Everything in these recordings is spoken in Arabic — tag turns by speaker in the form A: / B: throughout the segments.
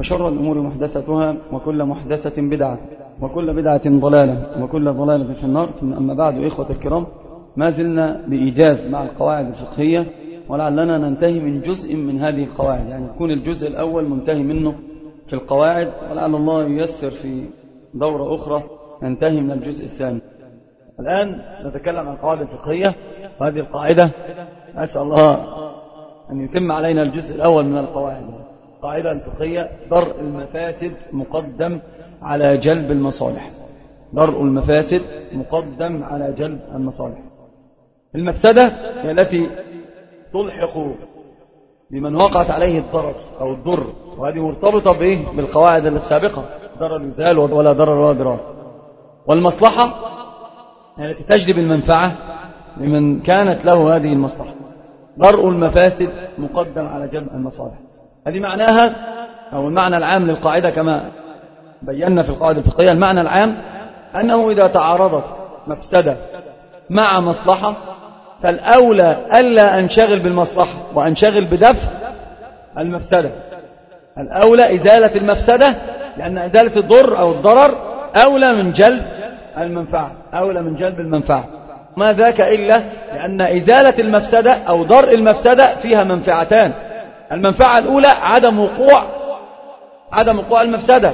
A: وشر الأمور محدثتها وكل محدثة بدعة وكل بدعة ضلالة وكل ضلالة في النار. ثم أما بعد إخوة الكرام ما زلنا بإيجاز مع القواعد الفقهية ولعلنا ننتهي من جزء من هذه القواعد. يعني يكون الجزء الأول منتهي منه في القواعد ولعل الله ييسر في دورة أخرى ننتهي من الجزء الثاني. الآن نتكلم عن القواعد الفقهية وهذه القاعدة. أسأل الله أن يتم علينا الجزء الأول من القواعد. قاعدة الفقهية درء المفاسد مقدم على جلب المصالح. درء المفاسد مقدم على جلب المصالح. المفسدة هي التي تلحق بمن وقعت عليه الضرر أو الضر وهذه مرتبطة بإيه؟ بالقواعد السابقة. ضرر يزال ولا ضرر ولا ضرار. والمصلحة التي تجلب المنفعة لمن كانت له هذه المصلحة. درء المفاسد مقدم على جلب المصالح. هذه معناها أو المعنى العام للقاعدة كما بينا في القاعدة الفقهية. المعنى العام أنه إذا تعارضت مفسدة مع مصلحة فالأولى ألا أنشغل بالمصلحة وأنشغل بدفع المفسدة. الأولى إزالة المفسدة لأن إزالة الضر أو الضرر أولى من جلب المنفعة أولى من جلب المنفعة. ما ذاك إلا لأن إزالة المفسدة أو ضرء المفسدة فيها منفعتان. المنفعة الأولى عدم وقوع عدم وقوع المفسدة.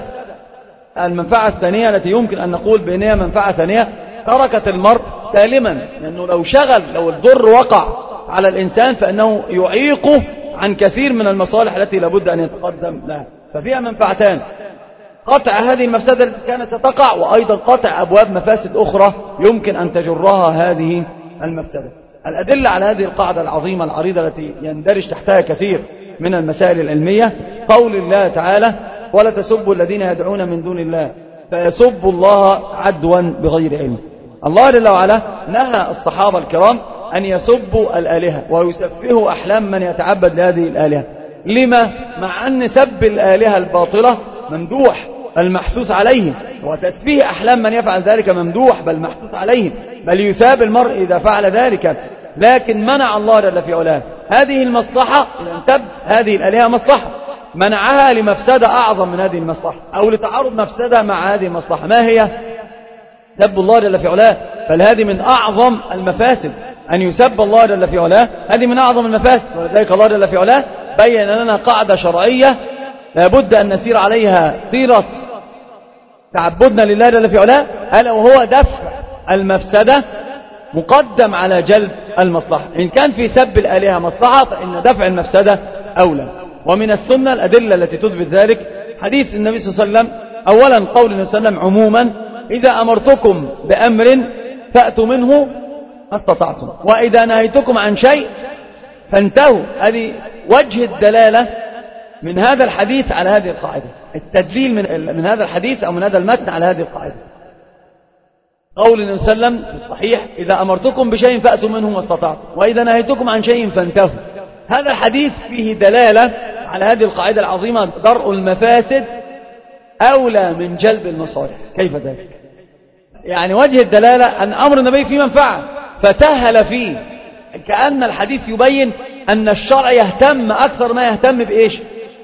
A: المنفعة الثانية التي يمكن أن نقول بأنها منفعة ثانية تركت المرء سالما لأنه لو شغل لو الضر وقع على الإنسان فإنه يعيقه عن كثير من المصالح التي لابد أن يتقدم لها. ففيها منفعتان. قطع هذه المفسدة التي كانت ستقع وأيضا قطع أبواب مفاسد أخرى يمكن أن تجرها هذه المفسدة. الأدلة على هذه القاعدة العظيمة العريضة التي يندرج تحتها كثير من المسائل العلمية. قول الله تعالى ولا تسبوا الذين يدعون من دون الله فيسبوا الله عدوا بغير علم. الله جل وعلا نهى الصحابة الكرام أن يسبوا الآلهة ويسفهوا أحلام من يتعبد لهذه الآلهة. لما؟ مع أن سب الآلهة الباطلة ممدوح المحسوس عليه وتسبيه أحلام من يفعل ذلك ممدوح بل محسوس عليه بل يساب المرء إذا فعل ذلك. لكن منع الله جل في علاه. هذه المصلحة سب هذه الآلهة مصلحة. منعها لمفسدة أعظم من هذه المصلحة أو لتعارض مفسدة مع هذه المصلحة. ما هي؟ سب الله جل في علاه. بل هذه من أعظم المفاسد أن يسب الله جل في علاه. هذه من أعظم المفاسد ولذلك الله جل في علاه بين لنا قاعدة شرعية لابد أن نسير عليها طيلة تعبدنا لله جل في علاه. ألا وهو دفع المفسدة مقدم على جلب المصلحة. إن كان في سب الآلهة مصلحة فإن دفع المفسدة أولى. ومن السنة الأدلة التي تثبت ذلك حديث النبي صلى الله عليه وسلم أولا قول النبي صلى الله عليه وسلم عموما إذا أمرتكم بأمر فأتوا منه ما استطعتم. وإذا نهيتكم عن شيء فانتهوا. هذه وجه الدلالة من هذا الحديث على هذه القاعدة. التدليل من من هذا الحديث أو من هذا المتن على هذه القاعدة. قول النبي صلى الله عليه وسلم الصحيح إذا أمرتكم بشيء فأتوا منه ما استطعتم. وإذا نهيتكم عن شيء فانتهوا. هذا الحديث فيه دلالة على هذه القاعدة العظيمة درء المفاسد أولى من جلب المصالح. كيف ذلك؟ يعني وجه الدلالة أن أمر النبي فيه منفعة فسهل فيه. كأن الحديث يبين أن الشرع يهتم أكثر ما يهتم بإيش؟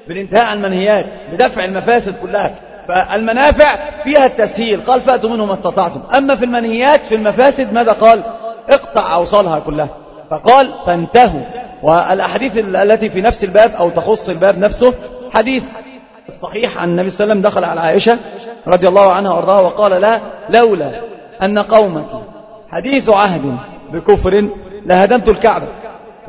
A: بالانتهاء عن المنهيات بدفع المفاسد كلها. فالمنافع فيها التسهيل. قال فأتوا منه ما استطعتم. أما في المنهيات في المفاسد ماذا قال؟ اقطع أوصالها كلها. فقال فانتهوا. والأحاديث التي في نفس الباب أو تخص الباب نفسه حديث الصحيح عن النبي صلى الله عليه وسلم دخل على عائشة
B: رضي الله عنها وأرضاها وقال لها لولا أن قومك حديث عهد بكفر لهدمت الكعبة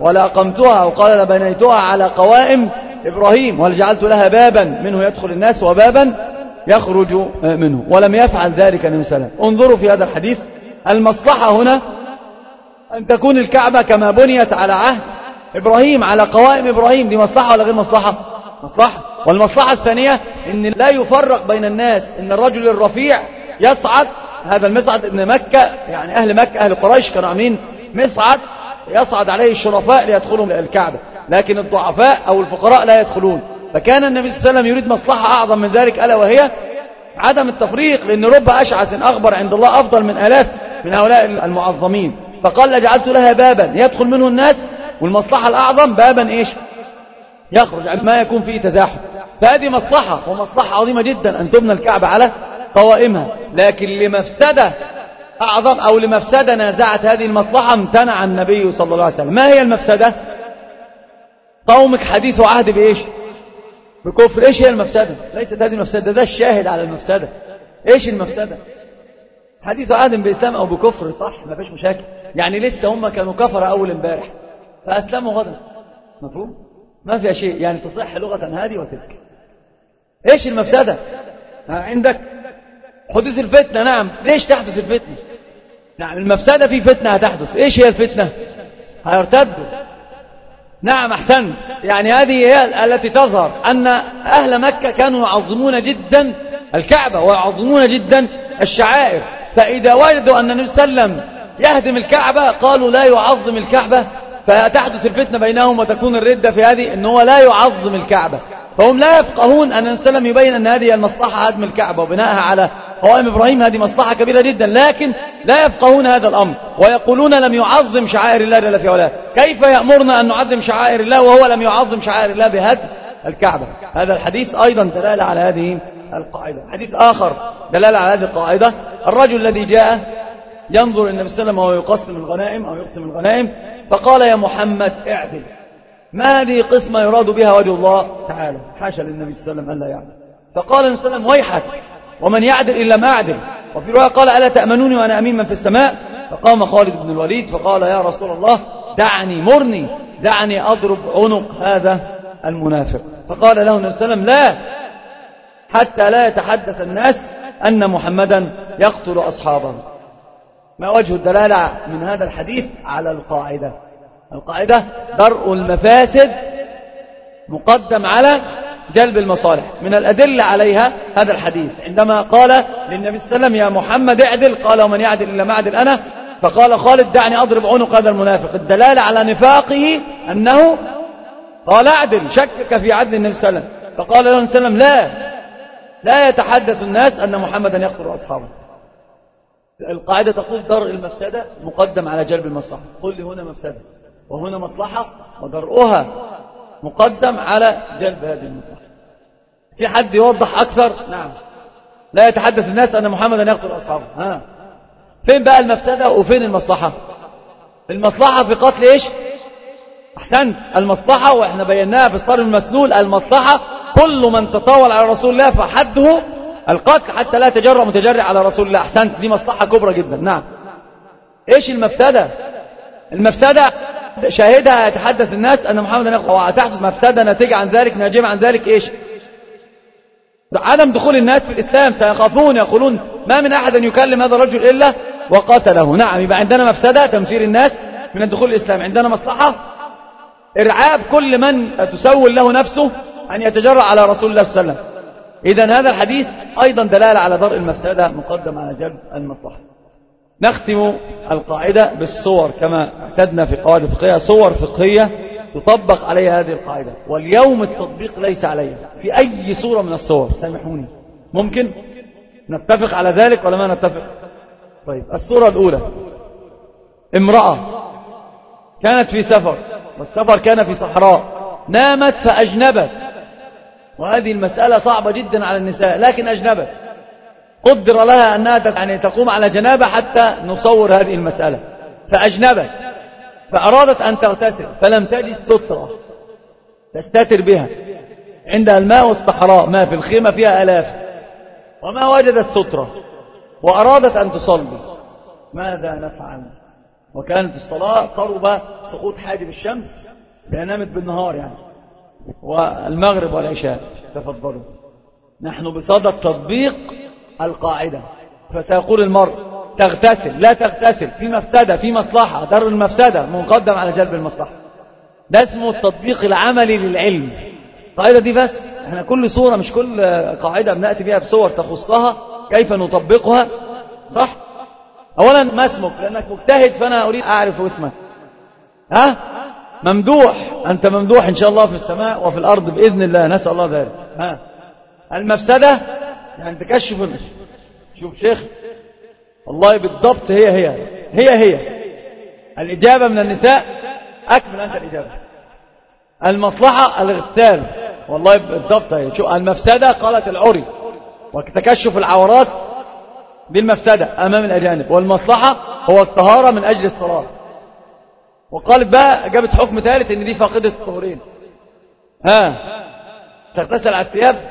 B: ولأقمتها وقال لبنيتها على قوائم إبراهيم ولجعلت لها بابا؟ منه يدخل الناس وبابا يخرج منه. ولم يفعل ذلك النبي صلى الله عليه وسلم. انظروا في هذا الحديث. المصلحة هنا أن تكون الكعبة كما بنيت على عهد إبراهيم على قوائم إبراهيم. دي مصلحة ولا غير مصلحة؟ مصلحة. والمصلحة الثانية أن لا يفرق بين الناس أن الرجل الرفيع يصعد هذا المصعد ابن مكة يعني أهل مكة أهل قريش كانوا عاملين مصعد يصعد عليه الشرفاء ليدخلوا الكعبة. لكن الضعفاء أو الفقراء لا يدخلون. فكان النبي صلى الله عليه وسلم يريد مصلحة أعظم من ذلك ألا وهي عدم التفريق لأن رب أشعث أخبر عند الله أفضل من ألاف من هؤلاء المعظمين. فقال لجعلت لها بابا. يدخل منه الناس والمصلحة الأعظم بابا إيش؟ يخرج ما يكون فيه تزاحم. فهذه مصلحة ومصلحة عظيمة جدا أن تبنى الكعبة على قوائمها. لكن لمفسدة أعظم أو لمفسدة نازعت هذه المصلحة امتنع النبي صلى الله عليه وسلم. ما هي المفسدة؟ قومك حديث عهد بإيش؟ بكفر إيش هي المفسدة. ليست هذه المفسدة ده الشاهد على المفسدة. إيش المفسدة؟ حديث عهد بإسلام أو بكفر صح ما فيش مشاكل. يعني لسه هم كانوا كفر أول امبارح فأسلموا غدا. مفهوم؟ ما فيها شيء يعني تصح لغة هذه وتلك. إيش المفسدة؟ عندك حدوث الفتنة. نعم ليش تحدث الفتنة؟ نعم المفسدة في فتنة هتحدث. إيش هي الفتنة؟ هيرتدوا. نعم أحسنت. يعني هذه هي التي تظهر أن أهل مكة كانوا يعظمون جدا الكعبة ويعظمون جدا الشعائر. فإذا وجدوا أن النبي صلى الله عليه وسلم يهدم الكعبة قالوا لا يعظم الكعبة. فتحدث الفتنة بينهم وتكون الردة في هذه أنه لا يعظم الكعبة. فهم لا يفقهون أن النبي صلى الله عليه وسلم يبين أن هذه المصلحة هدم الكعبة وبنائها على قوائم إبراهيم هذه مصلحة كبيرة جدا لكن لا يفقهون هذا الأمر ويقولون لم يعظم شعائر الله جل في علاه. كيف يأمرنا أن نعظم شعائر الله وهو لم يعظم شعائر الله بهدم الكعبة؟ هذا الحديث أيضا دلالة على هذه القاعدة. حديث آخر دلالة على هذه القاعدة. الرجل الذي جاء ينظر النبي صلى الله عليه وسلم وهو يقسم الغنائم أو يقسم الغنائم فقال يا محمد اعدل. ما هذه قسمة يراد بها وجه الله تعالى؟ حاشا للنبي صلى الله عليه وسلم أن لا يعدل فقال النبي صلى الله عليه وسلم ويحك. ومن يعدل إلا ما أعدل وفي رواية قال ألا تأمنوني وأنا أمين من في السماء؟ فقام خالد بن الوليد فقال يا رسول الله دعني مرني دعني أضرب عنق هذا المنافق. فقال له النبي صلى الله عليه وسلم لا حتى لا يتحدث الناس أن محمدا يقتل أصحابه. ما وجه الدلالة من هذا الحديث على القاعدة؟ القاعدة درء المفاسد مقدم على جلب المصالح. من الأدلة عليها هذا الحديث. عندما قال للنبي صلى الله عليه وسلم يا محمد اعدل. قال ومن يعدل إلا ما أعدل أنا. فقال خالد دعني أضرب عنق هذا المنافق. الدلالة على نفاقه أنه قال اعدل شكك في عدل النبي صلى الله عليه وسلم. فقال له النبي صلى الله عليه وسلم لا. لا يتحدث الناس أن محمدا يقتل أصحابه. القاعدة تقول درء المفسدة مقدم على جلب المصلحة. قل لي هنا مفسدة وهنا مصلحة ودرؤها مقدم على جلب هذه المصلحة. في حد يوضح أكثر؟ نعم. لا يتحدث الناس أن محمدا يقتل أصحابه. ها. فين بقى المفسدة وفين المصلحة؟ المصلحة في قتل إيش؟ أحسنت. المصلحة وإحنا بيناها في الصار المسلول المصلحة كل من تطاول على رسول الله فحده القتل حتى لا تجرأ متجرع على رسول الله. أحسنت. دي مصلحة كبرى جدا. نعم. إيش المفسدة؟ المفسدة شاهدها يتحدث الناس أن محمد وتحدث مفسدة ناتجة عن ذلك ناجمة عن ذلك إيش؟ عدم دخول الناس في الإسلام سيخافون يقولون ما من أحد أن يكلم هذا الرجل إلا وقتله نعم يبقى عندنا مفسدة تنفير الناس من الدخول الإسلام. عندنا مصلحة؟ إرعاب كل من تسول له نفسه أن يتجرأ على رسول الله صلى الله عليه وسلم. إذا هذا الحديث أيضا دلالة على درء المفسدة مقدم على جلب المصلحة. نختم القاعدة بالصور كما اعتدنا في قواعد الفقهية. صور فقهية تطبق عليها هذه القاعدة واليوم التطبيق ليس عليها في أي صورة من الصور. سامحوني. ممكن؟ نتفق على ذلك ولا ما نتفق؟ طيب الصورة الأولى. امرأة كانت في سفر والسفر كان في صحراء نامت فأجنبت. وهذه المسألة صعبة جدا على النساء لكن أجنبت. قدر لها أنها يعني تقوم على جنابة حتى نصور هذه المسألة. فأجنبت. فأرادت أن تغتسل. فلم تجد سترة تستتر بها. عندها الماء والصحراء. ما في الخيمة فيها ألاف. وما وجدت سترة. وأرادت أن تصلي. ماذا نفعل؟ وكانت الصلاة قرب سقوط حاجب الشمس. نامت بالنهار يعني. والمغرب والعشاء. تفضلوا. نحن بصدد تطبيق القاعدة. فسيقول المرء تغتسل لا تغتسل في مفسدة في مصلحة در المفسدة مقدم على جلب المصلحة. ده اسمه التطبيق العملي للعلم. القاعدة دي بس إحنا كل صورة مش كل قاعدة بنأتي بها بصور تخصها كيف نطبقها صح؟ اولا ما اسمك؟ لأنك مجتهد فأنا أريد أعرف اسمك. ها؟ ممدوح. أنت ممدوح إن شاء الله في السماء وفي الأرض بإذن الله نسأل الله ذلك. ها؟ المفسدة؟ يعني تكشف شوف شيخ والله بالضبط هي هي هي هي. الإجابة من النساء أكمل أنت الإجابة. المصلحة الاغتسال والله بالضبط هي. شو المفسدة قالت العري وتكشف العورات بالمفسدة أمام الأجانب. والمصلحة هو الطهارة من أجل الصلاة. وقالت بقى جابت حكم ثالث إن دي فاقدة الطهورين ها تغتسل على الثياب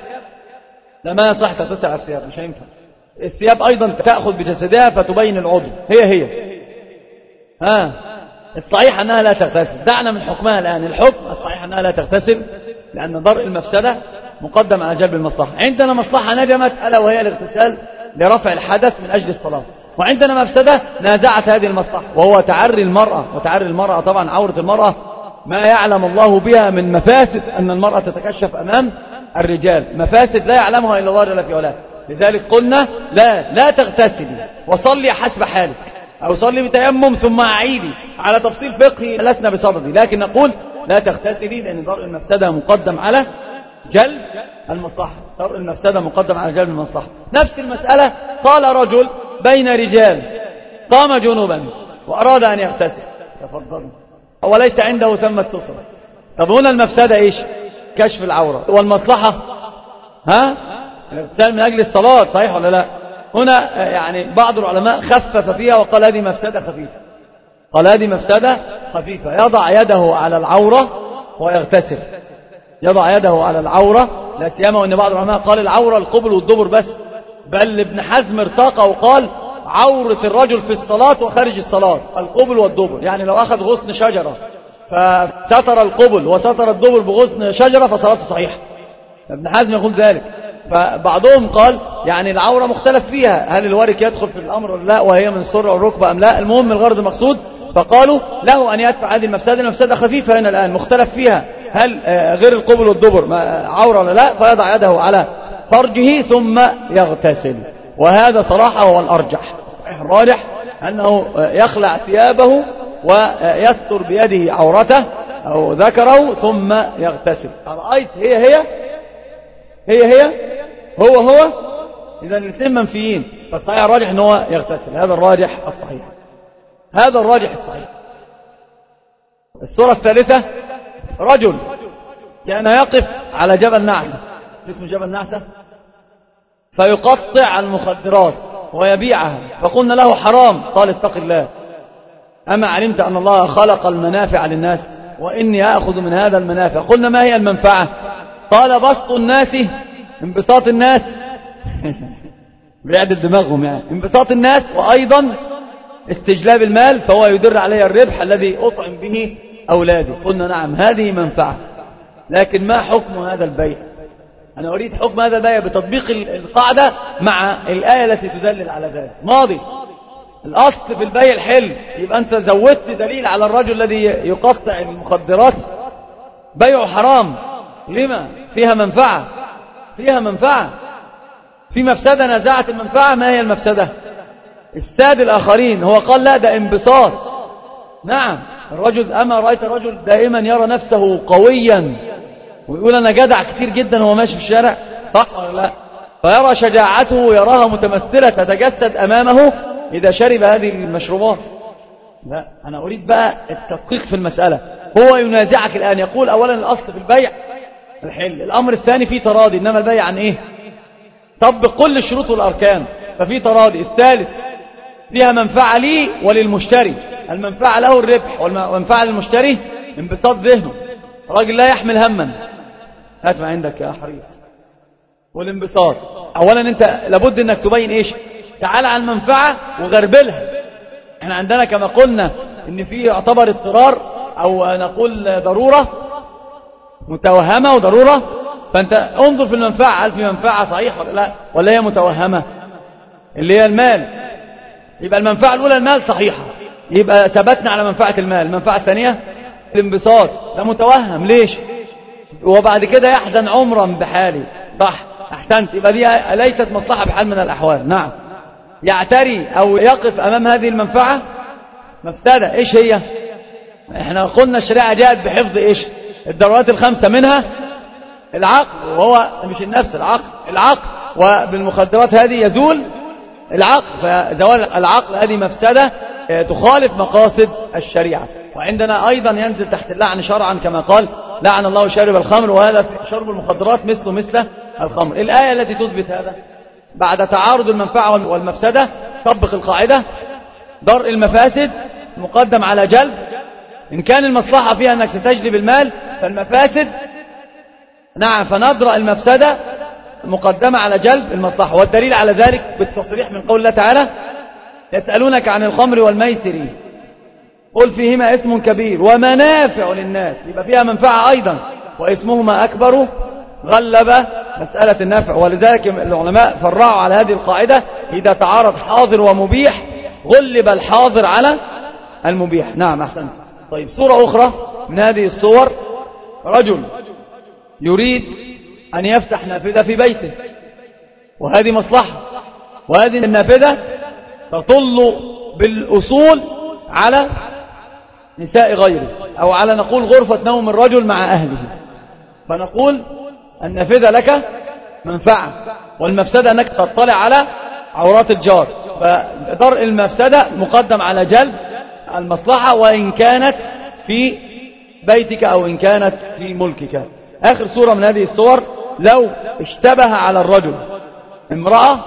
B: لا ما يصح تغتسل على الثياب مش هينفع. الثياب أيضا تأخذ بجسدها فتبين العضو. هي هي. ها؟ الصحيح أنها لا تغتسل. دعنا من حكمها الآن. الحكم الصحيح أنها لا تغتسل لأن ضرء المفسدة مقدم على جلب المصلحة. عندنا مصلحة نجمت ألا وهي الاغتسال لرفع الحدث من أجل الصلاة. وعندنا مفسدة نازعت هذه المصلحة وهو تعري المرأة. وتعري المرأة طبعا عورة المرأة ما يعلم الله بها من مفاسد أن المرأة تتكشف أمام الرجال. مفاسد لا يعلمها إلا الله جل في علاه. لذلك قلنا لا لا تغتسلي وصلي حسب حالك. أو صلي بتيمم ثم أعيدي. على تفصيل فقهي لسنا بصددي. لكن نقول لا تغتسلي لأن درء المفسدة مقدم على جلب المصلحة. درء المفسدة مقدم على جلب المصلحة. نفس المسألة قال رجل بين رجال. قام جنوبا وأراد أن يغتسل. تفضل. وليس عنده ثمة سترة طب هنا المفسدة إيش؟ كشف العورة. والمصلحة ها؟ الاغتسال من أجل الصلاة صحيح ولا لا؟ هنا يعني بعض العلماء خفف فيها وقال هذه مفسدة خفيفة. قال هذه مفسدة خفيفة. يضع يده على العورة ويغتسل. يضع يده على العورة لا سيما وأن بعض العلماء قال العورة القبل والدبر بس. بل ابن حزم ارتقى وقال عورة الرجل في الصلاة وخارج الصلاة القبل والدبر. يعني لو أخذ غصن شجرة فستر القبل وستر الدبر بغصن شجرة فصلاته صحيحة. ابن حزم يقول ذلك. فبعضهم قال يعني العورة مختلف فيها. هل الورك يدخل في الأمر ولا لا؟ وهي من السر والركبة أم لا؟ المهم الغرض المقصود فقالوا له أن يدفع هذه المفسدة. المفسدة خفيفة هنا الآن مختلف فيها. هل غير القبل والدبر عورة ولا لا؟ فيضع يده على فرجه ثم يغتسل. وهذا صراحة هو الأرجح. الصحيح الراجح أنه يخلع ثيابه ويستر بيده عورته أو ذكره ثم يغتسل. رأيت هي هي؟ هي هي؟ هو هو؟ إذا الاثنين منفيين. فالصحيح الراجح أنه يغتسل. هذا الراجح الصحيح. هذا الراجح الصحيح. الصورة الثالثة رجل كان يقف على جبل نعسة اسمه جبل نعسة فيقطع المخدرات ويبيعها. فقلنا له حرام. قال اتق الله. أما علمت أن الله خلق المنافع للناس وإني أخذ من هذا المنافع؟ قلنا ما هي المنفعة؟ قال بسط الناس انبساط الناس. بيعدل دماغهم يعني. انبساط الناس وأيضا استجلاب المال فهو يدر علي الربح الذي أطعم به أولادي قلنا نعم هذه منفعة. لكن ما حكم هذا البيع؟ أنا أريد حكم هذا البيع بتطبيق القاعدة مع الآية التي تدلل على ذلك. ماضي. الأصل في البيع الحل يبقى أنت زودت دليل على الرجل الذي يقطع المخدرات بيعه حرام. لما؟ فيها منفعة. فيها منفعة. في مفسدة نزعت المنفعة. ما هي المفسدة؟ افساد الآخرين. هو قال لا ده انبساط. نعم. الرجل أما رأيت الرجل دائما يرى نفسه قويا ويقول أنا جدع كتير جدا وهو ماشي في الشارع. صح ولا لا؟ فيرى شجاعته يراها متمثلة تتجسد أمامه. إذا شرب هذه المشروبات لا أنا أريد بقى التدقيق في المسألة. هو ينازعك الآن يقول أولا الأصل في البيع الحل. الأمر الثاني فيه تراضي إنما البيع عن إيه؟ طبق كل الشروط والأركان ففي تراضي. الثالث فيها منفعة لي وللمشتري. المنفعة له الربح والمنفعة للمشتري انبساط ذهنه. راجل لا يحمل هما. هات ما عندك يا حريص. والانبساط. اولا أنت لابد إنك تبين إيش؟ تعال على المنفعة وغربلها. إحنا عندنا كما قلنا إن في يعتبر اضطرار أو نقول ضرورة متوهمة وضرورة. فأنت انظر في المنفعة هل في منفعة صحيح ولا لا؟ ولا هي متوهمة؟ اللي هي المال. يبقى المنفعة الأولى المال صحيحة. يبقى ثبتنا على منفعة المال. المنفعة الثانية الانبساط. ده متوهم. ليش؟ وبعد كده يحزن عمرا بحالي. صح. أحسنت. يبقى دي ليست مصلحة بحال من الأحوال. نعم. يعتري أو يقف أمام هذه المنفعة؟ مفسدة. إيش هي؟ إحنا قلنا الشريعة جاءت بحفظ إيش؟ الضرورات الخمسة منها العقل وهو مش النفس العقل. العقل وبالمخدرات هذه يزول العقل. فزوال العقل هذه مفسدة آه، تخالف مقاصد الشريعة. وعندنا أيضا ينزل تحت اللعن شرعا كما قال لعن الله شارب الخمر وهذا شرب المخدرات مثله مثل الخمر. الآية التي تثبت هذا؟ بعد تعارض المنفعة والمفسدة طبق القاعدة درء المفاسد مقدم على جلب. إن كان المصلحة فيها أنك ستجلب المال فالمفاسد نعم فنضرأ المفسدة مقدمة على جلب المصلحة. والدليل على ذلك بالتصريح من قول الله تعالى يسألونك عن الخمر والميسر قل فيهما اسم كبير ومنافع للناس يبقى فيها منفعة أيضا واسمهما أكبر. غلب مسألة النفع. ولذلك العلماء فرعوا على هذه القاعدة إذا تعارض حاضر ومبيح غلب الحاضر على المبيح. نعم أحسنت. طيب صورة أخرى من هذه الصور رجل يريد أن يفتح نافذة في بيته وهذه مصلحة وهذه النافذة تطل بالأصول على نساء غيره أو على نقول غرفة نوم الرجل مع أهله. فنقول النافذة لك منفعة والمفسدة أنك تطلع على عورات الجار. فدرء المفسدة مقدم على جلب المصلحة وإن كانت في بيتك أو إن كانت في ملكك. آخر صورة من هذه الصور لو اشتبه على الرجل امرأة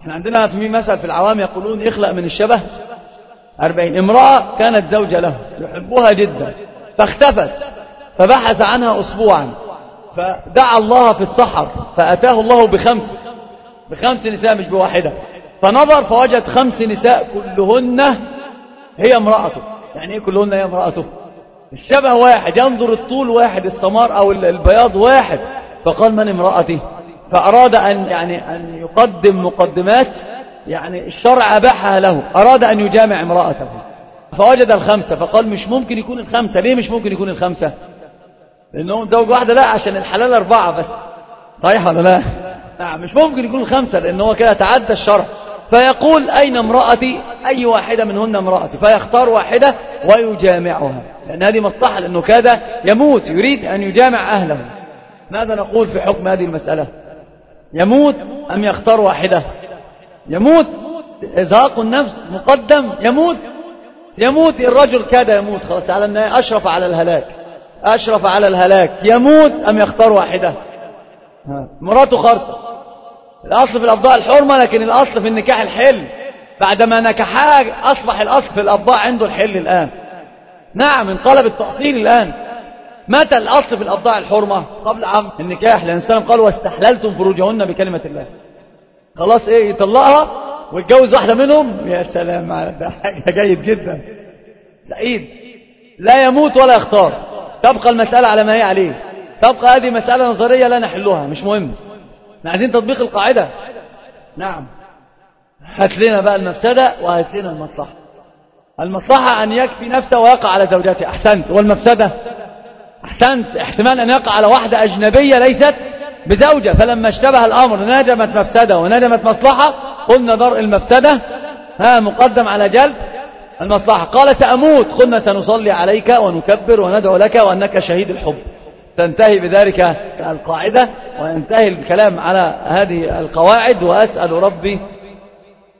B: إحنا عندنا في مثل في العوام يقولون يخلق من الشبه أربعين. امرأة كانت زوجة له يحبها جدا فاختفت فبحث عنها أسبوعا. فدعا الله في الصحر فأتاه الله بخمس بخمس نساء مش بواحدة. فنظر فوجد خمس نساء كلهن هي امرأته. يعني إيه كلهن هي امرأته؟ الشبه واحد ينظر الطول واحد السمار أو البياض واحد. فقال من امرأتي؟ فأراد أن, يعني أن يقدم مقدمات يعني الشرع أباحها له. أراد أن يجامع امرأته. فوجد الخمسة فقال مش ممكن يكون الخمسة. ليه مش ممكن يكون الخمسة؟ لأنه زوج واحدة لا عشان الحلال أربعة بس. صحيح ولا لا؟ نعم مش ممكن يكون الخمسة لأنه كده تعدى الشرع. فيقول أين امرأتي؟ أي واحدة منهن امرأتي؟ فيختار واحدة ويجامعها. لأن هذه مصلحة لأنه كاد يموت يريد أن يجامع أهله. ماذا نقول في حكم هذه المسألة؟ يموت أم يختار واحدة؟ يموت إزهاق النفس مقدم يموت. يموت الرجل كاد يموت خلاص على أنه أشرف على الهلاك. أشرف على الهلاك يموت أم يختار واحدة؟ مراته خرصة الأصل في الأبضاء الحرمة لكن الأصل في النكاح الحل. بعدما نكحها أصبح الأصل في الأبضاء عنده الحل الآن. نعم انقلب التأصيل الآن. متى الأصل في الأبضاع الحرمة؟ قبل عام النكاح. لأن السلام قال واستحللتم فروجهن بكلمة الله. خلاص إيه يطلقها ويتجوز واحدة منهم؟ يا سلام ده حاجة جيد جدا. سعيد. لا يموت ولا يختار. تبقى المسألة على ما هي عليه. تبقى هذه مسألة نظرية لا نحلها مش مهم. إحنا عايزين تطبيق القاعدة. نعم. هات لنا بقى المفسدة وهات لنا المصلحة. المصلحة أن يكفي نفسه ويقع على زوجته. أحسنت. والمفسدة؟ أحسنت. احتمال أن يقع على واحدة أجنبية ليست بزوجة. فلما اشتبه الأمر نجمت مفسدة ونجمت مصلحة قلنا درء المفسدة. ها مقدم على جلب. المصلحة. قال سأموت قلنا سنصلي عليك ونكبر وندعو لك وأنك شهيد الحب. تنتهي بذلك القاعدة وينتهي الكلام على هذه القواعد وأسأل ربي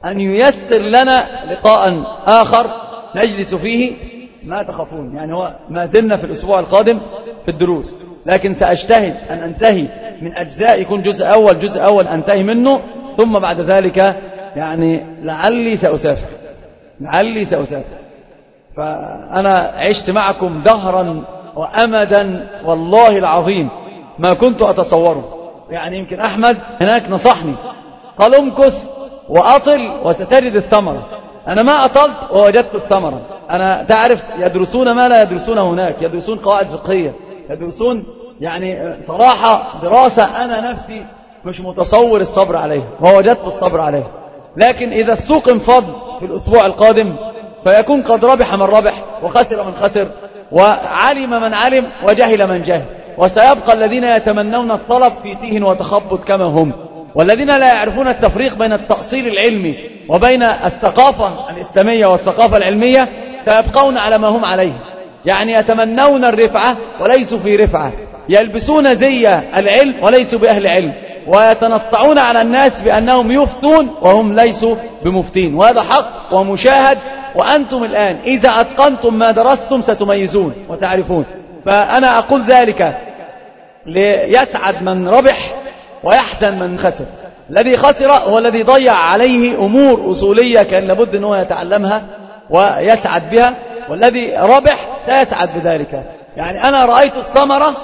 B: أن ييسر لنا لقاء آخر نجلس فيه. ما تخافون يعني هو ما زلنا في الأسبوع القادم في الدروس لكن سأجتهد أن أنتهي من أجزاء يكون جزء أول جزء أول أنتهي منه ثم بعد ذلك يعني لعلي سأسافر. لعلي سأسافر. فأنا عشت معكم دهرا وأمدا والله العظيم ما كنت أتصوره. يعني يمكن أحمد هناك نصحني. قال امكث وأطل وستجد الثمرة. أنا ما أطلت ووجدت الثمرة. أنا تعرف يدرسون ما لا يدرسون هناك. يدرسون قواعد فقهية. يدرسون يعني صراحة دراسة أنا نفسي مش متصور الصبر عليها. ووجدت الصبر عليها. لكن إذا السوق انفض في الأسبوع القادم فيكون قد ربح من ربح وخسر من خسر وعلم من علم وجهل من جهل وسيبقى الذين يتمنون الطلب في تيه وتخبط كما هم والذين لا يعرفون التفريق بين التأصيل العلمي وبين الثقافة الإسلامية والثقافة العلمية سيبقون على ما هم عليه يعني يتمنون الرفعة وليسوا في رفعة يلبسون زي العلم وليسوا بأهل علم ويتنطعون على الناس بأنهم يفتون وهم ليسوا بمفتين. وهذا حق ومشاهد. وأنتم الآن إذا أتقنتم ما درستم ستميزون وتعرفون. فأنا أقول ذلك ليسعد من ربح ويحزن من خسر. الذي خسر هو الذي ضيع عليه أمور أصولية كان لابد أنه يتعلمها ويسعد بها. والذي ربح سيسعد بذلك. يعني أنا رأيت الثمرة.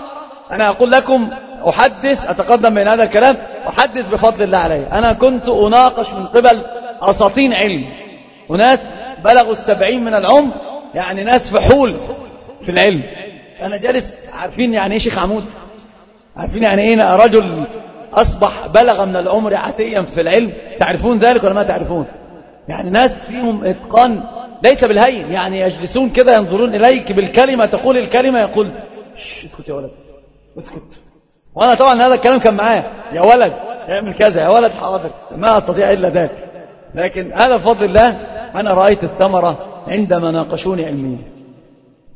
B: أنا أقول لكم أحدث أتقدم من هذا الكلام أحدث بفضل الله عليه. أنا كنت أناقش من قبل أساطين علم. وناس بلغوا السبعين من العمر يعني ناس فحول في العلم. أنا جالس عارفين يعني إيه شيخ عمود؟ عارفين يعني إيه رجل أصبح بلغ من العمر عتيا في العلم؟ تعرفون ذلك ولا ما تعرفون؟ يعني ناس فيهم إتقان ليس بالهين يعني يجلسون كده ينظرون إليك بالكلمة تقول الكلمة يقول اسكت يا ولد اسكت. وأنا طبعا هذا الكلام كان معاه. يا ولد اعمل كذا. يا ولد حاضر. ما أستطيع إلا ذلك لكن هذا بفضل الله أنا رأيت الثمرة عندما ناقشوني علميا.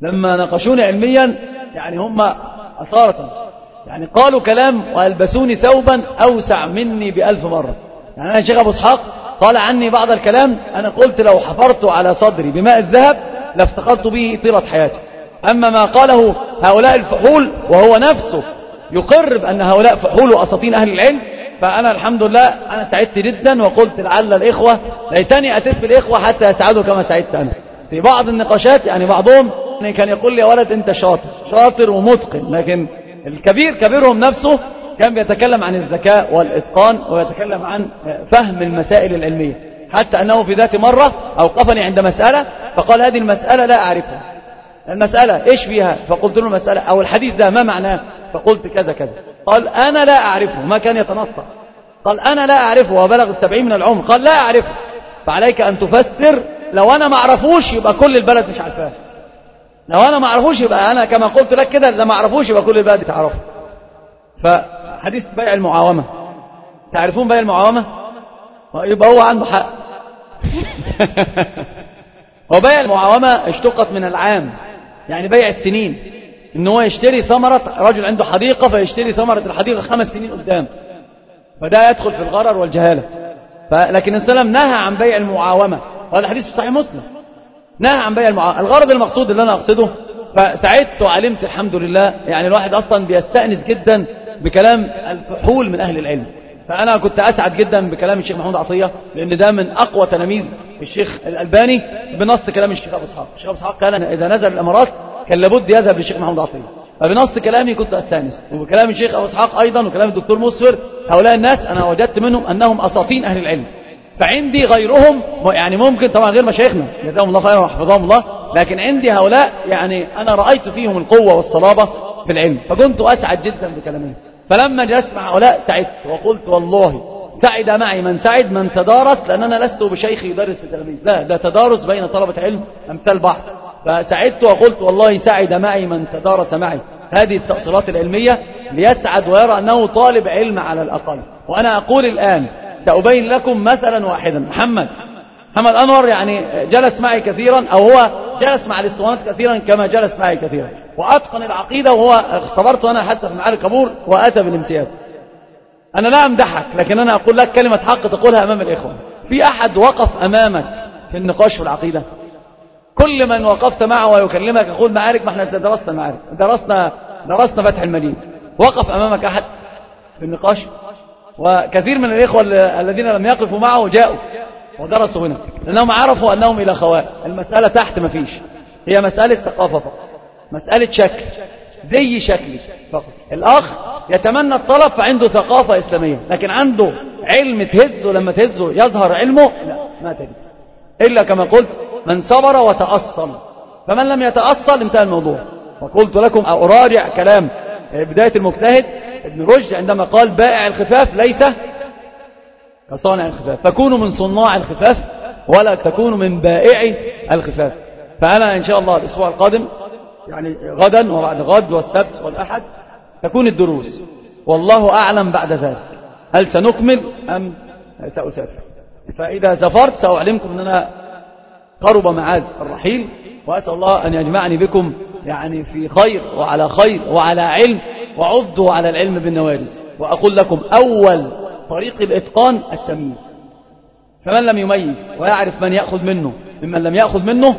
B: لما ناقشوني علميا يعني هم أصارة يعني قالوا كلام وألبسوني ثوبا أوسع مني بألف مرة. يعني أنا شيخ أبو إسحاق قال عني بعض الكلام أنا قلت لو حفرت على صدري بماء الذهب لافتقدت به طيلة حياتي. أما ما قاله هؤلاء الفحول وهو نفسه يقر بأن هؤلاء فحول وأساطين أهل العلم فأنا الحمد لله أنا سعدت جدا وقلت لعل الإخوة ليتني أتيت بالإخوة حتى يسعدوا كما سعدت أنا. في بعض النقاشات يعني بعضهم كان يقول لي يا ولد أنت شاطر شاطر ومتقن لكن الكبير كبيرهم نفسه كان بيتكلم عن الذكاء والإتقان ويتكلم عن فهم المسائل العلمية. حتى أنه في ذات مرة أوقفني عند مسألة فقال هذه المسألة لا أعرفها. المسألة إيش فيها؟ فقلت له المسألة أو الحديث ده ما معناه؟ فقلت كذا كذا. قال أنا لا أعرفه ما كان يتنطع قال أنا لا أعرفه وبلغ السبعين من العمر. قال لا أعرفه. فعليك أن تفسر. لو أنا ما أعرفوش يبقى كل البلد مش عارفاه. لو أنا ما أعرفوش يبقى أنا كما قلت لك كده لما أعرفوش يبقى كل البلد تعرفه. فحديث بيع المعاومة. تعرفون بيع المعاومة؟ يبقى هو عنده حق. وبيع المعاومة اشتقت من العام. يعني بيع السنين. إن هو يشتري ثمرة رجل عنده حديقة فيشتري ثمرة الحديقة خمس سنين قدام. فده يدخل في الغرر والجهالة. لكن السلام نهى عن بيع المعاومة. وهذا الحديث في صحيح مسلم. نهى عن بيع المعاومة. الغرض المقصود اللي أنا أقصده فسعدت وعلمت الحمد لله يعني الواحد أصلا بيستأنس جدا بكلام الفحول من أهل العلم. فأنا كنت أسعد جدا بكلام الشيخ محمود عطية لأن ده من أقوى تلاميذ الشيخ الألباني بنص كلام الشيخ أبو إسحاق. الشيخ أبو إسحاق قال إذا نزل الأمارات كان لابد يذهب للشيخ محمود عطية. فبنص كلامي كنت أستأنس. وكلام الشيخ أبو إسحاق أيضا وكلام الدكتور مصفر هؤلاء الناس أنا وجدت منهم أنهم أساطين أهل العلم. فعندي غيرهم يعني ممكن طبعا غير مشايخنا. جزاهم الله خيرا وحفظهم الله. لكن عندي هؤلاء يعني أنا رأيت فيهم القوة والصلابة في العلم. فكنت أسعد جدا بكلامهم. فلما جلست مع هؤلاء سعدت. وقلت والله سعد معي من سعد من تدارس لأن أنا لست بشيخ يدرس التلاميذ. لا ده تدارس بين طلبة علم أمثال بعض. فسعدت وقلت والله سعد معي من تدارس معي. هذه التأصيلات العلمية ليسعد ويرى أنه طالب علم على الأقل. وأنا أقول الآن سأبين لكم مثلا واحدا. محمد. محمد أنور يعني جلس معي كثيرا أو هو جلس مع الإسطوانات كثيرا كما جلس معي كثيرا. وأتقن العقيدة وهو اختبرته أنا حتى في معالي القبول وأتى بالامتياز. أنا لا أمدحك لكن أنا أقول لك كلمة حق تقولها أمام الإخوة. في أحد وقف أمامك في النقاش في العقيدة؟ كل من وقفت معه ويكلمك يقول معارك ما إحنا درسنا المعارك درسنا درسنا فتح المدينة وقف أمامك أحد في النقاش؟ وكثير من الإخوة الذين لم يقفوا معه جاءوا ودرسوا هنا لأنهم عرفوا أنهم إلى خواء. المسألة تحت ما فيش هي مسألة ثقافة فقط. مسألة شكل. زي شكلي فقط. الأخ يتمنى الطلب فعنده ثقافة إسلامية لكن عنده علم تهزه لما تهزه يظهر علمه لا ما تجد. إلا كما قلت من صبر وتأصل. فمن لم يتأصل انتهى الموضوع. وقلت لكم أراجع كلام بداية المجتهد ابن رشد عندما قال بائع الخفاف ليس كصانع الخفاف. فكونوا من صناع الخفاف ولا تكونوا من بائع الخفاف. فأنا إن شاء الله الأسبوع القادم يعني غدا وبعد غد والسبت والأحد تكون الدروس. والله أعلم بعد ذلك. هل سنكمل أم سأسافر؟ فإذا سافرت سأعلمكم أن أنا قرب معاد الرحيل وأسأل الله أن يجمعني بكم يعني في خير وعلى خير وعلى علم وعضوا على العلم بالنوارز وأقول لكم أول طريق الإتقان التمييز. فمن لم يميز ويعرف من يأخذ منه ممن لم يأخذ منه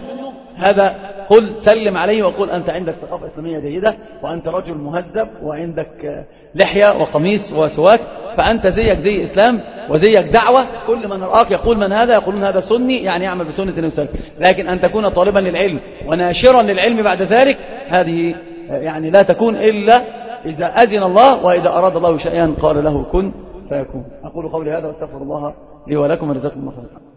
B: هذا قل سلم عليه وقل أنت عندك ثقافة إسلامية جيدة وأنت رجل مهذب وعندك لحية وقميص وسواك فأنت زيك زي إسلام وزيك دعوة. كل من رآك يقول من هذا يقولون هذا سني يعني يعمل بسنة عليه وسلم لكن أن تكون طالبا للعلم وناشرا للعلم بعد ذلك هذه يعني لا تكون إلا إذا أذن الله وإذا أراد الله شيئا قال له كن فيكون. أقول قولي هذا وأستغفر الله لي ولكم ورزاكم الله خيرا.